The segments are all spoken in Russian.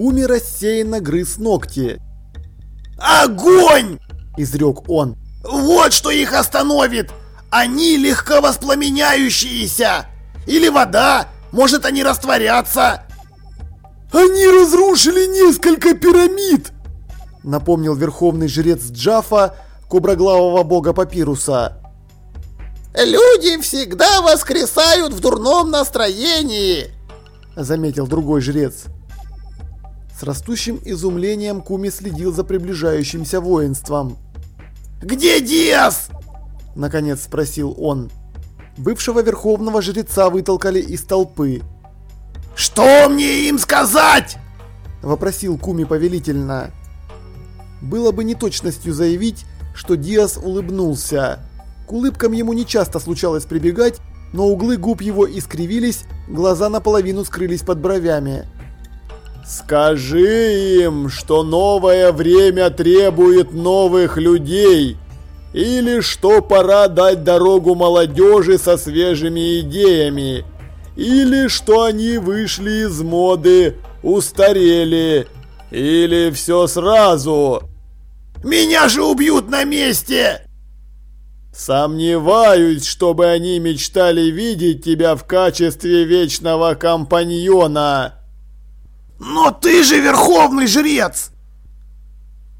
Куми рассеянно грыз ногти. «Огонь!» – изрек он. «Вот что их остановит! Они легко воспламеняющиеся! Или вода! Может, они растворятся!» «Они разрушили несколько пирамид!» – напомнил верховный жрец Джафа, коброглавого бога Папируса. «Люди всегда воскресают в дурном настроении!» – заметил другой жрец. С растущим изумлением Куми следил за приближающимся воинством. «Где Диас?» – наконец спросил он. Бывшего верховного жреца вытолкали из толпы. «Что мне им сказать?» – вопросил Куми повелительно. Было бы неточностью заявить, что Диас улыбнулся. К улыбкам ему нечасто случалось прибегать, но углы губ его искривились, глаза наполовину скрылись под бровями. Скажи им, что новое время требует новых людей, или что пора дать дорогу молодежи со свежими идеями, или что они вышли из моды, устарели, или все сразу. Меня же убьют на месте! Сомневаюсь, чтобы они мечтали видеть тебя в качестве вечного компаньона. «Но ты же верховный жрец!»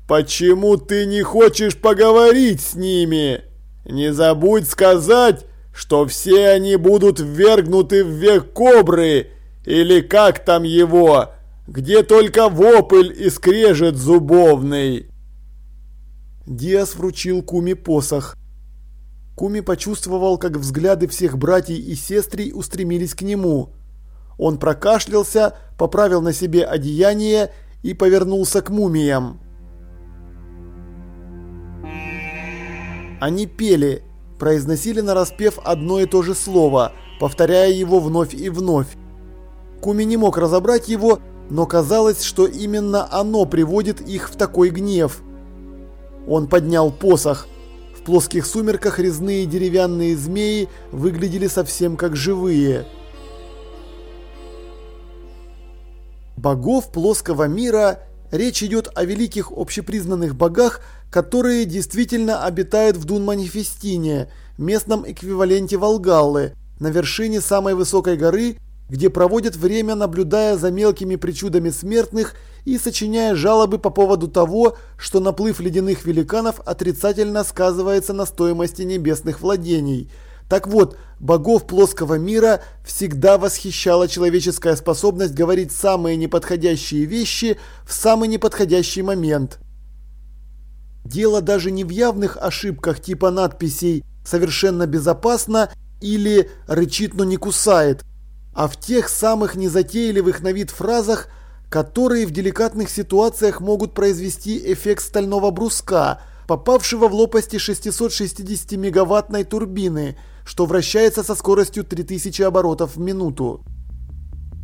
«Почему ты не хочешь поговорить с ними? Не забудь сказать, что все они будут ввергнуты в век кобры, или как там его, где только вопль и скрежет зубовный!» Диас вручил Куми посох. Куми почувствовал, как взгляды всех братьев и сестрей устремились к нему. Он прокашлялся, поправил на себе одеяние и повернулся к мумиям. Они пели, произносили нараспев одно и то же слово, повторяя его вновь и вновь. Куми не мог разобрать его, но казалось, что именно оно приводит их в такой гнев. Он поднял посох. В плоских сумерках резные деревянные змеи выглядели совсем как живые. Богов плоского мира речь идет о великих общепризнанных богах, которые действительно обитают в Дун-Манифестине, местном эквиваленте Волгаллы, на вершине самой высокой горы, где проводят время, наблюдая за мелкими причудами смертных и сочиняя жалобы по поводу того, что наплыв ледяных великанов отрицательно сказывается на стоимости небесных владений – так вот, богов плоского мира всегда восхищала человеческая способность говорить самые неподходящие вещи в самый неподходящий момент. Дело даже не в явных ошибках типа надписей «совершенно безопасно» или «рычит, но не кусает», а в тех самых незатейливых на вид фразах, которые в деликатных ситуациях могут произвести эффект стального бруска, попавшего в лопасти 660 мегаваттной турбины – что вращается со скоростью 3000 оборотов в минуту.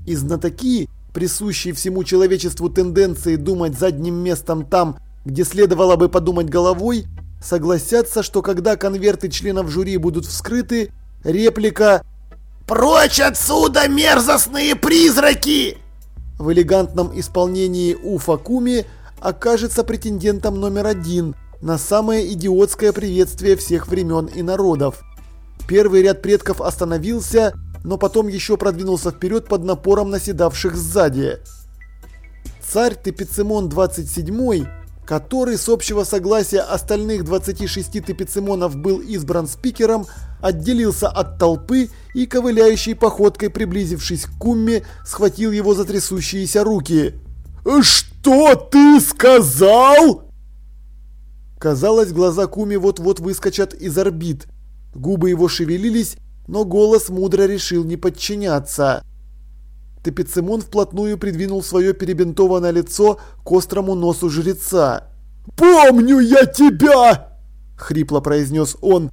И знатоки, присущие всему человечеству тенденции думать задним местом там, где следовало бы подумать головой, согласятся, что когда конверты членов жюри будут вскрыты, реплика «Прочь отсюда, мерзостные призраки!» в элегантном исполнении Уфа Куми окажется претендентом номер один на самое идиотское приветствие всех времен и народов. Первый ряд предков остановился, но потом еще продвинулся вперед под напором наседавших сзади. Царь Тепицимон 27, который с общего согласия остальных 26 Тепицимонов был избран спикером, отделился от толпы и ковыляющей походкой, приблизившись к Кумме, схватил его за трясущиеся руки. «Что ты сказал?» Казалось, глаза Куми вот-вот выскочат из орбит. Губы его шевелились, но голос мудро решил не подчиняться. Тепицимон вплотную придвинул свое перебинтованное лицо к острому носу жреца. «Помню я тебя!» – хрипло произнес он.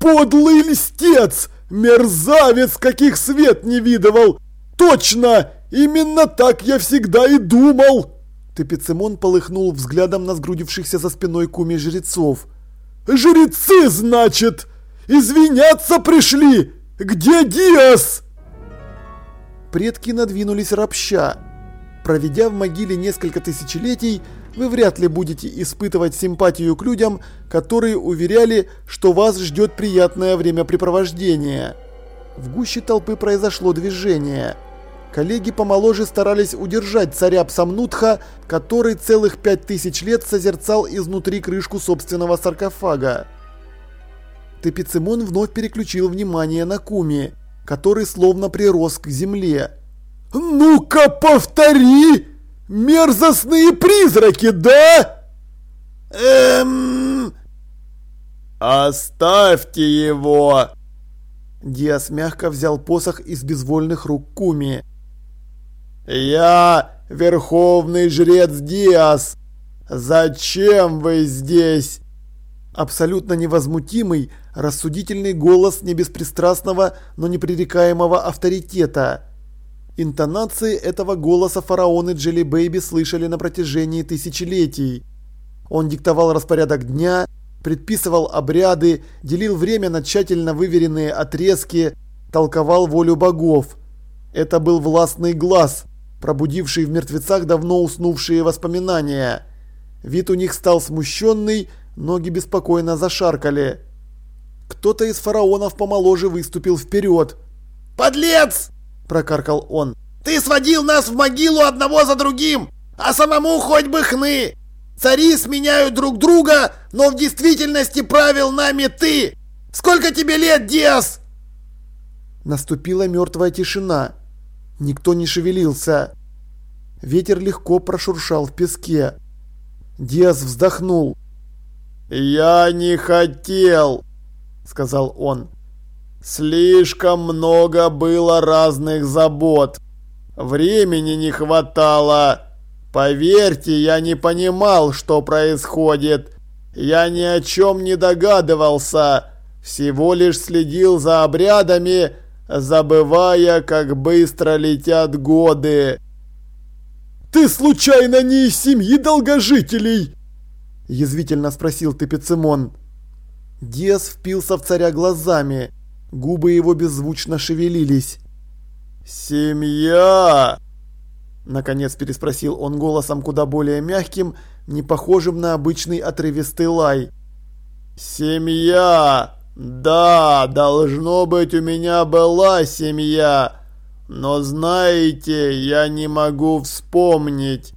«Подлый льстец! Мерзавец, каких свет не видывал! Точно! Именно так я всегда и думал!» Тепицимон полыхнул взглядом на сгрудившихся за спиной куми жрецов. «Жрецы, значит!» Извиняться пришли! Где Диас?» Предки надвинулись ропща. Проведя в могиле несколько тысячелетий, вы вряд ли будете испытывать симпатию к людям, которые уверяли, что вас ждет приятное времяпрепровождение. В гуще толпы произошло движение. Коллеги помоложе старались удержать царя Псамнутха, который целых пять тысяч лет созерцал изнутри крышку собственного саркофага. Тепицимон вновь переключил внимание на Куми, который словно прирос к земле. «Ну-ка повтори! Мерзостные призраки, да?» Эм... «Оставьте его!» Диас мягко взял посох из безвольных рук Куми. «Я верховный жрец Диас! Зачем вы здесь?» Абсолютно невозмутимый, рассудительный голос небеспристрастного, но непререкаемого авторитета. Интонации этого голоса фараоны Джелли Бэйби слышали на протяжении тысячелетий. Он диктовал распорядок дня, предписывал обряды, делил время на тщательно выверенные отрезки, толковал волю богов. Это был властный глаз, пробудивший в мертвецах давно уснувшие воспоминания. Вид у них стал смущенный, ноги беспокойно зашаркали. Кто-то из фараонов помоложе выступил вперед. «Подлец!» – прокаркал он. «Ты сводил нас в могилу одного за другим, а самому хоть бы хны! Цари сменяют друг друга, но в действительности правил нами ты! Сколько тебе лет, Диас?» Наступила мертвая тишина. Никто не шевелился. Ветер легко прошуршал в песке. Диас вздохнул. «Я не хотел!» сказал он. Слишком много было разных забот. Времени не хватало. Поверьте, я не понимал, что происходит. Я ни о чем не догадывался. Всего лишь следил за обрядами, забывая, как быстро летят годы. «Ты случайно не из семьи долгожителей?» Язвительно спросил Тепицимон. Диас впился в царя глазами. Губы его беззвучно шевелились. «Семья!» Наконец переспросил он голосом куда более мягким, не похожим на обычный отрывистый лай. «Семья! Да, должно быть, у меня была семья. Но знаете, я не могу вспомнить.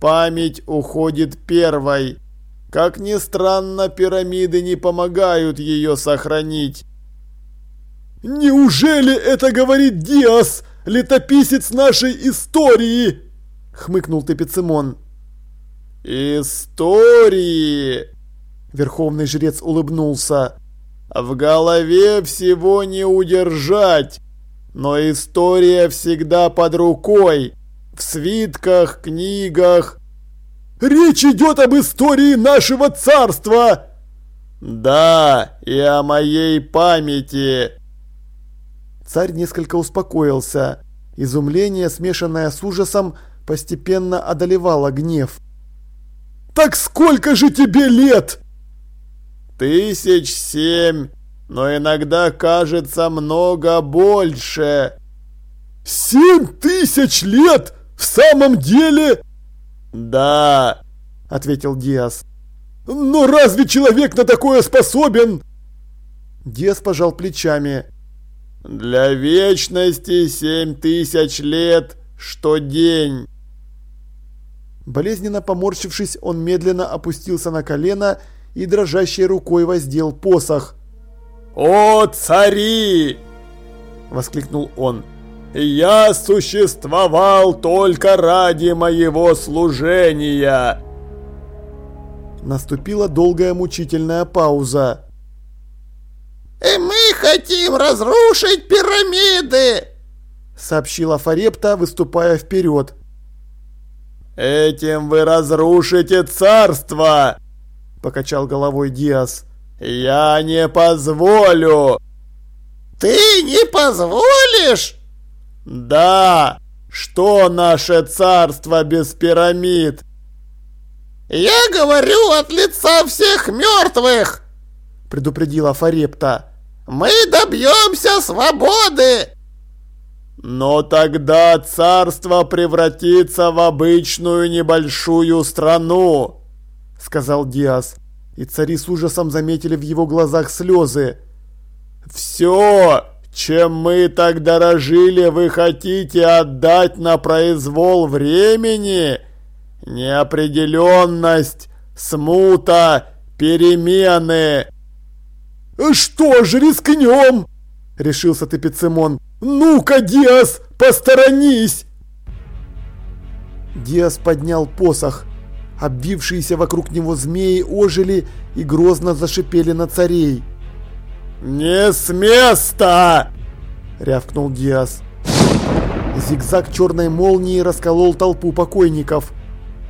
Память уходит первой. Как ни странно, пирамиды не помогают ее сохранить. «Неужели это говорит Диас, летописец нашей истории?» — хмыкнул Тепицимон. «Истории!» — верховный жрец улыбнулся. «В голове всего не удержать, но история всегда под рукой, в свитках, книгах, Речь идет об истории нашего царства!» «Да, и о моей памяти!» Царь несколько успокоился. Изумление, смешанное с ужасом, постепенно одолевало гнев. «Так сколько же тебе лет?» «Тысяч семь, но иногда кажется много больше». «Семь тысяч лет? В самом деле?» «Да», — ответил Диас. «Но разве человек на такое способен?» Диас пожал плечами. «Для вечности семь тысяч лет, что день». Болезненно поморщившись, он медленно опустился на колено и дрожащей рукой воздел посох. «О, цари!» — воскликнул он. Я существовал только ради моего служения!» Наступила долгая мучительная пауза. «И мы хотим разрушить пирамиды!» Сообщила Фарепта, выступая вперед. «Этим вы разрушите царство!» Покачал головой Диас. «Я не позволю!» «Ты не позволишь?» «Да! Что наше царство без пирамид?» «Я говорю от лица всех мертвых!» предупредила Фарепта. «Мы добьемся свободы!» Но тогда царство превратится в обычную небольшую страну, сказал Диас. И цари с ужасом заметили в его глазах слезы. Все, чем мы так дорожили, вы хотите отдать на произвол времени? Неопределенность, смута, перемены. «Что же, рискнем?» – решился Тепицимон. «Ну-ка, Диас, посторонись!» Диас поднял посох. Обвившиеся вокруг него змеи ожили и грозно зашипели на царей. «Не с места!» – рявкнул Диас. Зигзаг черной молнии расколол толпу покойников.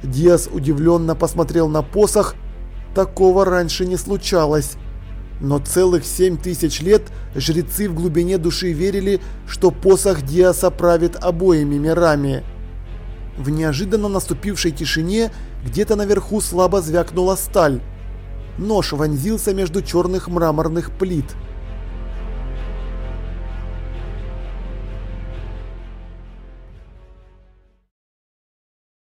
Диас удивленно посмотрел на посох. Такого раньше не случалось. Но целых семь тысяч лет жрецы в глубине души верили, что посох Диаса правит обоими мирами. В неожиданно наступившей тишине где-то наверху слабо звякнула сталь. Нож вонзился между черных мраморных плит –